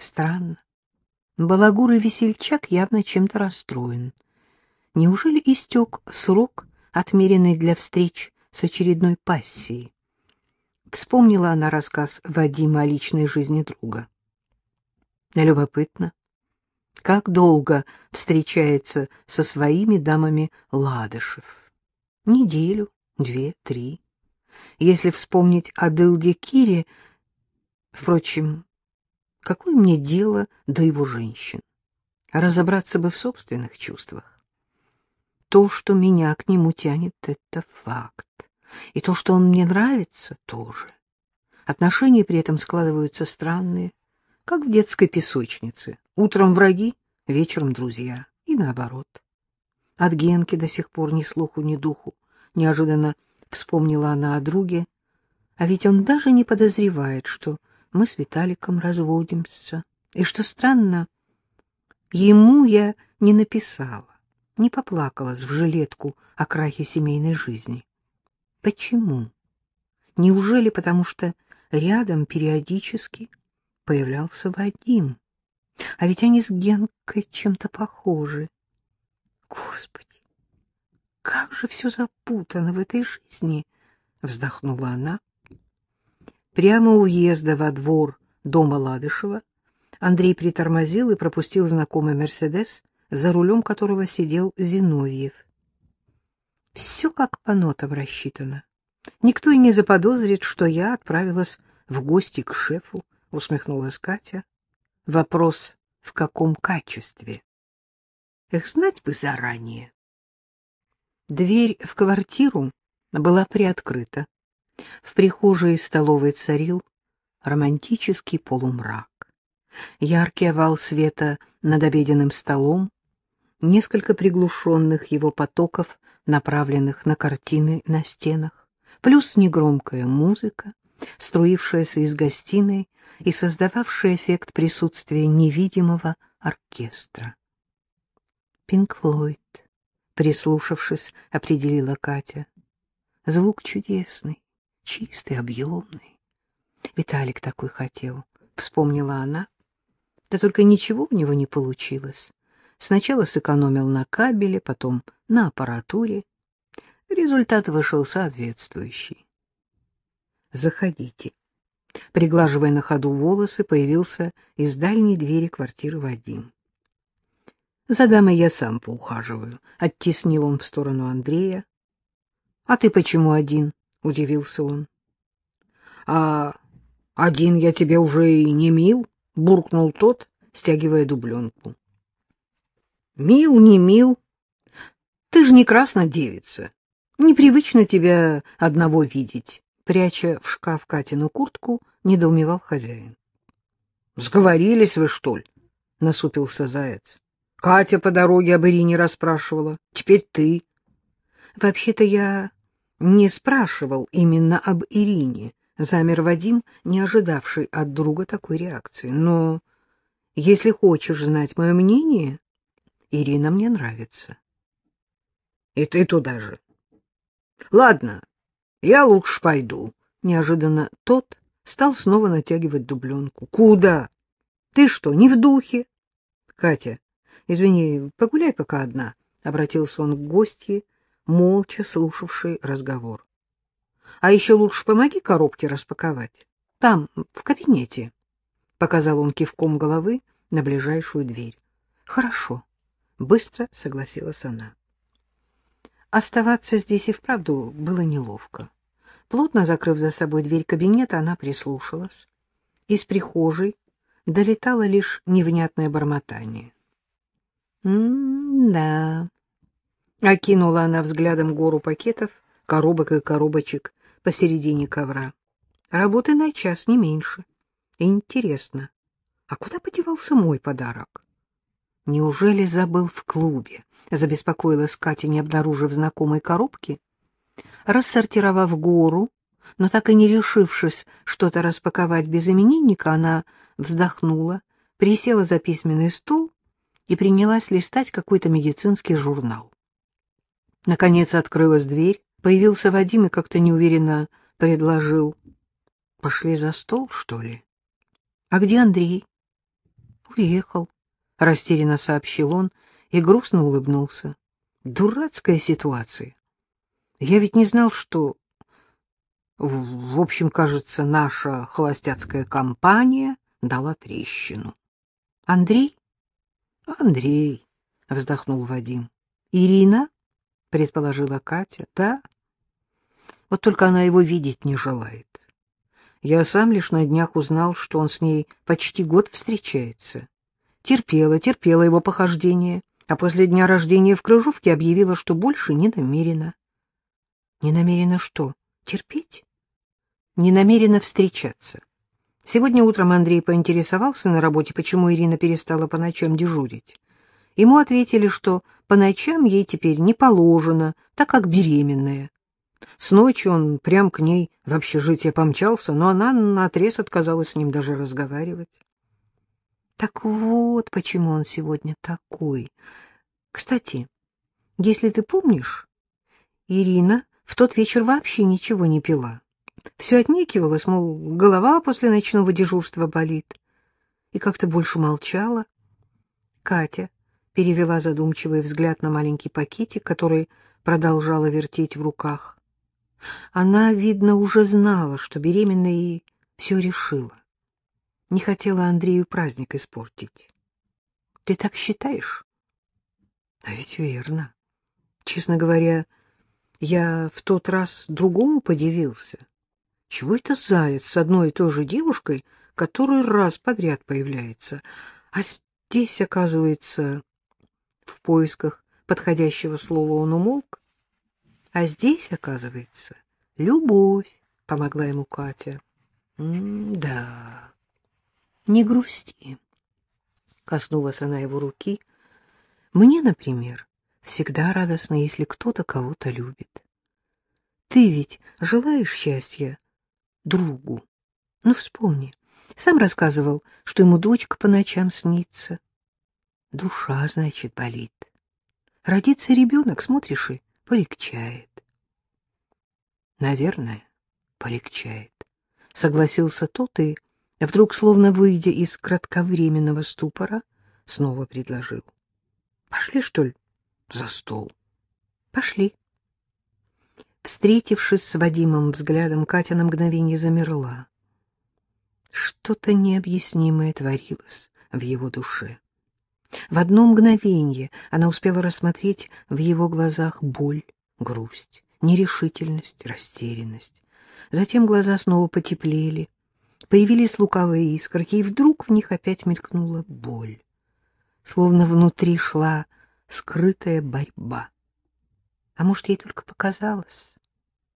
Странно. Балагур и весельчак явно чем-то расстроен. Неужели истек срок, отмеренный для встреч с очередной пассией? Вспомнила она рассказ Вадима о личной жизни друга. Любопытно, как долго встречается со своими дамами Ладышев? Неделю, две, три. Если вспомнить о Дылде Кире... Впрочем, какое мне дело до его женщин? Разобраться бы в собственных чувствах. То, что меня к нему тянет, — это факт. И то, что он мне нравится, — тоже. Отношения при этом складываются странные, как в детской песочнице. Утром враги, вечером друзья. И наоборот. От Генки до сих пор ни слуху, ни духу. Неожиданно вспомнила она о друге. А ведь он даже не подозревает, что мы с Виталиком разводимся. И что странно, ему я не написала, не поплакалась в жилетку о крахе семейной жизни. Почему? Неужели потому, что рядом периодически появлялся Вадим? А ведь они с Генкой чем-то похожи. Господи, как же все запутано в этой жизни! — вздохнула она. Прямо у въезда во двор дома Ладышева Андрей притормозил и пропустил знакомый «Мерседес», за рулем которого сидел Зиновьев. Все как по нотам рассчитано. Никто и не заподозрит, что я отправилась в гости к шефу, — усмехнулась Катя. Вопрос, в каком качестве? Эх, знать бы заранее. Дверь в квартиру была приоткрыта. В прихожей и столовой царил романтический полумрак. Яркий овал света над обеденным столом, несколько приглушенных его потоков, направленных на картины на стенах, плюс негромкая музыка, струившаяся из гостиной и создававшая эффект присутствия невидимого оркестра. «Пинк Флойд», — прислушавшись, определила Катя. «Звук чудесный, чистый, объемный. Виталик такой хотел», — вспомнила она. Да только ничего у него не получилось. Сначала сэкономил на кабеле, потом на аппаратуре. Результат вышел соответствующий. «Заходите». Приглаживая на ходу волосы, появился из дальней двери квартиры Вадим. «За дамой я сам поухаживаю», — оттеснил он в сторону Андрея. «А ты почему один?» — удивился он. «А один я тебе уже и не мил», — буркнул тот, стягивая дубленку. «Мил, не мил. Ты же не красная девица. Непривычно тебя одного видеть пряча в шкаф Катину куртку, недоумевал хозяин. — Сговорились вы, что ли? — насупился заяц. — Катя по дороге об Ирине расспрашивала. Теперь ты. — Вообще-то я не спрашивал именно об Ирине, — замер Вадим, не ожидавший от друга такой реакции. — Но если хочешь знать мое мнение, Ирина мне нравится. — И ты туда же. — Ладно, я лучше пойду. Неожиданно тот стал снова натягивать дубленку. Куда? Ты что, не в духе? Катя, извини, погуляй пока одна, — обратился он к гостье, молча слушавшей разговор. А еще лучше помоги коробки распаковать. Там, в кабинете, — показал он кивком головы на ближайшую дверь. Хорошо, — быстро согласилась она. Оставаться здесь и вправду было неловко. Плотно закрыв за собой дверь кабинета, она прислушалась. Из прихожей долетало лишь невнятное бормотание. «М-да...» — окинула она взглядом гору пакетов, коробок и коробочек посередине ковра. «Работы на час, не меньше. Интересно, а куда подевался мой подарок?» Неужели забыл в клубе? Забеспокоилась Катя, не обнаружив знакомой коробки. Рассортировав гору, но так и не решившись что-то распаковать без именинника, она вздохнула, присела за письменный стол и принялась листать какой-то медицинский журнал. Наконец открылась дверь, появился Вадим и как-то неуверенно предложил. — Пошли за стол, что ли? — А где Андрей? Уехал, — растерянно сообщил он и грустно улыбнулся. Дурацкая ситуация. Я ведь не знал, что... В общем, кажется, наша холостяцкая компания дала трещину. — Андрей? — Андрей, — вздохнул Вадим. — Ирина? — предположила Катя. — Да. Вот только она его видеть не желает. Я сам лишь на днях узнал, что он с ней почти год встречается. Терпела, терпела его похождение, а после дня рождения в Крыжовке объявила, что больше не намерена. Не намерена что? Терпеть? Не намерена встречаться. Сегодня утром Андрей поинтересовался на работе, почему Ирина перестала по ночам дежурить. Ему ответили, что по ночам ей теперь не положено, так как беременная. С ночи он прям к ней в общежитие помчался, но она наотрез отказалась с ним даже разговаривать. Так вот, почему он сегодня такой. Кстати, если ты помнишь, Ирина в тот вечер вообще ничего не пила. Все отнекивалась, мол, голова после ночного дежурства болит. И как-то больше молчала. Катя перевела задумчивый взгляд на маленький пакетик, который продолжала вертеть в руках. Она, видно, уже знала, что беременна и все решила. Не хотела Андрею праздник испортить. Ты так считаешь? А ведь верно. Честно говоря, я в тот раз другому подивился. Чего это заяц с одной и той же девушкой, который раз подряд появляется, а здесь, оказывается, в поисках подходящего слова он умолк, а здесь, оказывается, любовь, — помогла ему Катя. — Да, не грусти, — коснулась она его руки. — Мне, например, всегда радостно, если кто-то кого-то любит. Ты ведь желаешь счастья другу? Ну, вспомни, сам рассказывал, что ему дочка по ночам снится. Душа, значит, болит. Родится ребенок, смотришь, и полегчает. Наверное, полегчает. Согласился тот и, вдруг, словно выйдя из кратковременного ступора, снова предложил. Пошли, что ли, за стол? Пошли. Встретившись с Вадимом взглядом, Катя на мгновение замерла. Что-то необъяснимое творилось в его душе. В одно мгновение она успела рассмотреть в его глазах боль, грусть, нерешительность, растерянность. Затем глаза снова потеплели, появились лукавые искорки, и вдруг в них опять мелькнула боль. Словно внутри шла скрытая борьба. А может, ей только показалось?